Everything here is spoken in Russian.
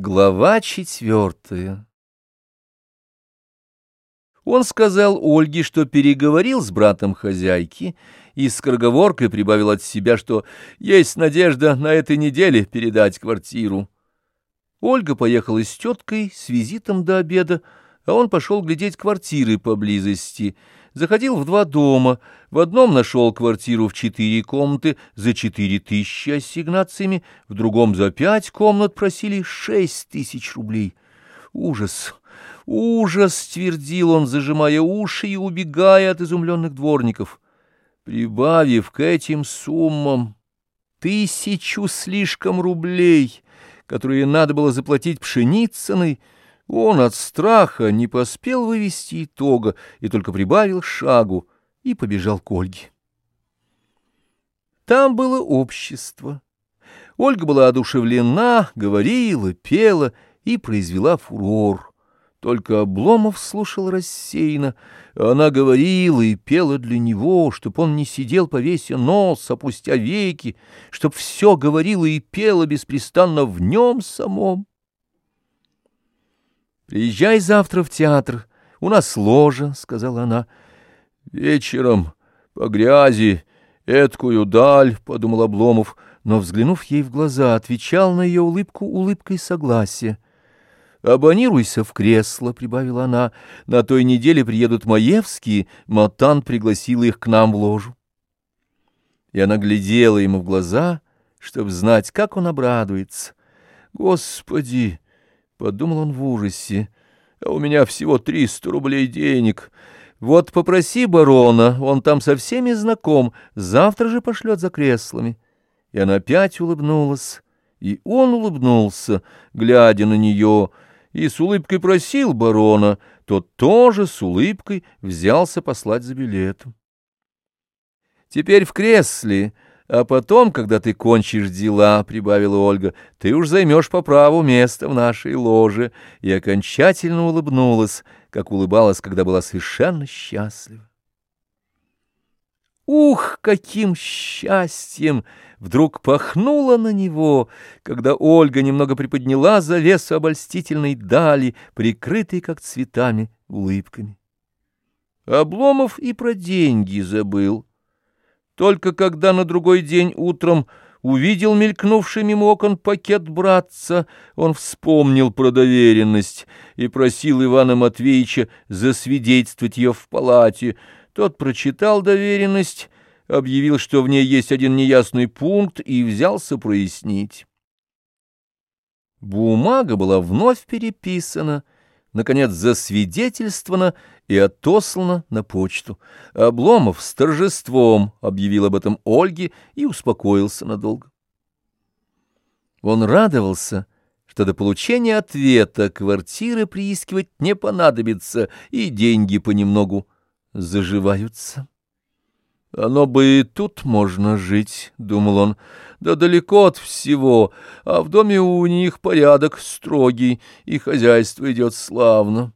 Глава четвертая Он сказал Ольге, что переговорил с братом хозяйки, и с скороговоркой прибавил от себя, что есть надежда на этой неделе передать квартиру. Ольга поехала с теткой с визитом до обеда, а он пошел глядеть квартиры поблизости — Заходил в два дома. В одном нашел квартиру в четыре комнаты за четыре тысячи ассигнациями, в другом за пять комнат просили шесть тысяч рублей. Ужас! Ужас! — твердил он, зажимая уши и убегая от изумленных дворников. Прибавив к этим суммам тысячу слишком рублей, которые надо было заплатить Пшеницыной, он от страха не поспел вывести итога и только прибавил шагу и побежал к Ольге. Там было общество. Ольга была одушевлена, говорила, пела и произвела фурор. Только Обломов слушал рассеянно. Она говорила и пела для него, чтоб он не сидел повеся нос, опустя веки, чтоб все говорила и пела беспрестанно в нем самом. «Приезжай завтра в театр, у нас ложа», — сказала она. «Вечером по грязи, эткую даль», — подумал Обломов, но, взглянув ей в глаза, отвечал на ее улыбку улыбкой согласия. «Абонируйся в кресло», — прибавила она. «На той неделе приедут Маевские, Матан пригласила их к нам в ложу». И она глядела ему в глаза, чтобы знать, как он обрадуется. «Господи!» Подумал он в ужасе. А у меня всего триста рублей денег. Вот попроси барона, он там со всеми знаком, завтра же пошлет за креслами. И она опять улыбнулась, и он улыбнулся, глядя на нее, и с улыбкой просил барона, тот тоже с улыбкой взялся послать за билетом. Теперь в кресле а потом, когда ты кончишь дела, — прибавила Ольга, — ты уж займешь по праву место в нашей ложе, и окончательно улыбнулась, как улыбалась, когда была совершенно счастлива. Ух, каким счастьем! Вдруг пахнуло на него, когда Ольга немного приподняла завесу обольстительной дали, прикрытой, как цветами, улыбками. Обломов и про деньги забыл. Только когда на другой день утром увидел мелькнувший мимо окон пакет братца, он вспомнил про доверенность и просил Ивана Матвеевича засвидетельствовать ее в палате. Тот прочитал доверенность, объявил, что в ней есть один неясный пункт, и взялся прояснить. Бумага была вновь переписана, наконец засвидетельствована и отослана на почту. Обломов с торжеством объявил об этом Ольге и успокоился надолго. Он радовался, что до получения ответа квартиры приискивать не понадобится, и деньги понемногу заживаются. «Оно бы и тут можно жить», — думал он, — «да далеко от всего, а в доме у них порядок строгий, и хозяйство идет славно».